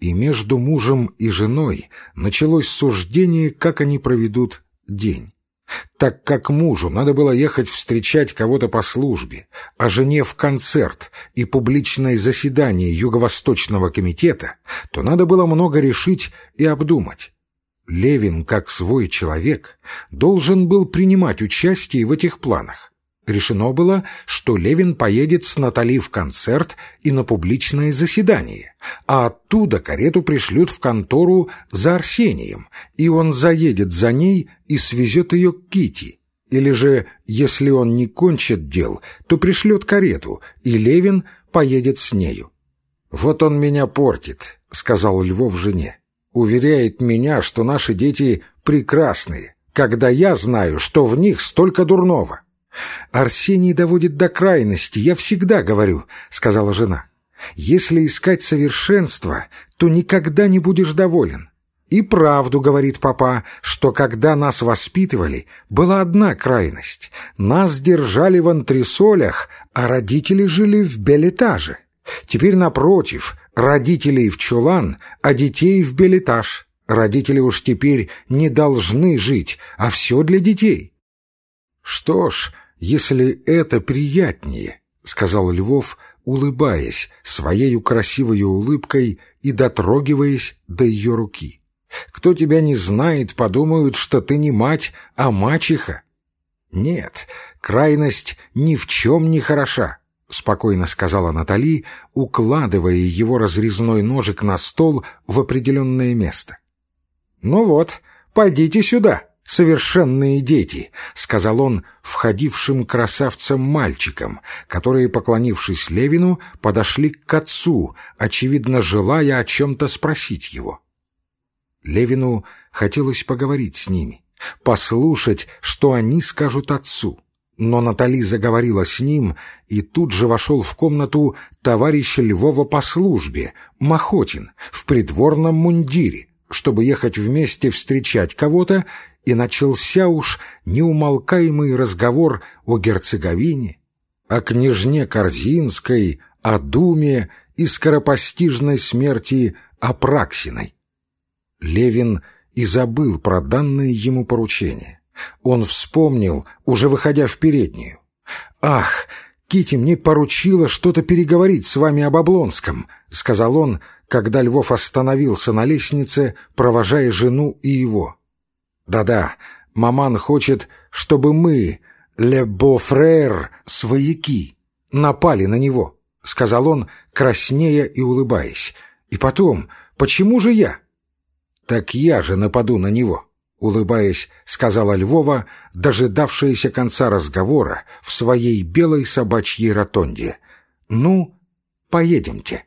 И между мужем и женой началось суждение, как они проведут день. Так как мужу надо было ехать встречать кого-то по службе, а жене в концерт и публичное заседание Юго-Восточного комитета, то надо было много решить и обдумать. Левин, как свой человек, должен был принимать участие в этих планах. Решено было, что Левин поедет с Натали в концерт и на публичное заседание, а оттуда карету пришлют в контору за Арсением, и он заедет за ней и свезет ее к Кити. Или же, если он не кончит дел, то пришлет карету, и Левин поедет с нею. «Вот он меня портит», — сказал Львов жене. «Уверяет меня, что наши дети прекрасные, когда я знаю, что в них столько дурного». «Арсений доводит до крайности, я всегда говорю», — сказала жена. «Если искать совершенство, то никогда не будешь доволен. И правду говорит папа, что когда нас воспитывали, была одна крайность. Нас держали в антресолях, а родители жили в белетаже. Теперь, напротив, родителей в чулан, а детей в белетаж. Родители уж теперь не должны жить, а все для детей». «Что ж, если это приятнее», — сказал Львов, улыбаясь своею красивой улыбкой и дотрогиваясь до ее руки. «Кто тебя не знает, подумают, что ты не мать, а мачеха». «Нет, крайность ни в чем не хороша», — спокойно сказала Натали, укладывая его разрезной ножик на стол в определенное место. «Ну вот, пойдите сюда», совершенные дети», — сказал он входившим красавцам-мальчикам, которые, поклонившись Левину, подошли к отцу, очевидно, желая о чем-то спросить его. Левину хотелось поговорить с ними, послушать, что они скажут отцу. Но Натали заговорила с ним, и тут же вошел в комнату товарищ Львова по службе, Махотин, в придворном мундире, чтобы ехать вместе встречать кого-то и начался уж неумолкаемый разговор о Герцеговине, о княжне Корзинской, о Думе и скоропостижной смерти Апраксиной. Левин и забыл про данное ему поручение. Он вспомнил, уже выходя в переднюю. «Ах, Кити мне поручила что-то переговорить с вами об Облонском», — сказал он, когда Львов остановился на лестнице, провожая жену и его. Да-да, маман хочет, чтобы мы, ле бофрер, свояки, напали на него, — сказал он, краснея и улыбаясь. И потом, почему же я? Так я же нападу на него, — улыбаясь, сказала Львова, дожидавшаяся конца разговора в своей белой собачьей ротонде. Ну, поедемте.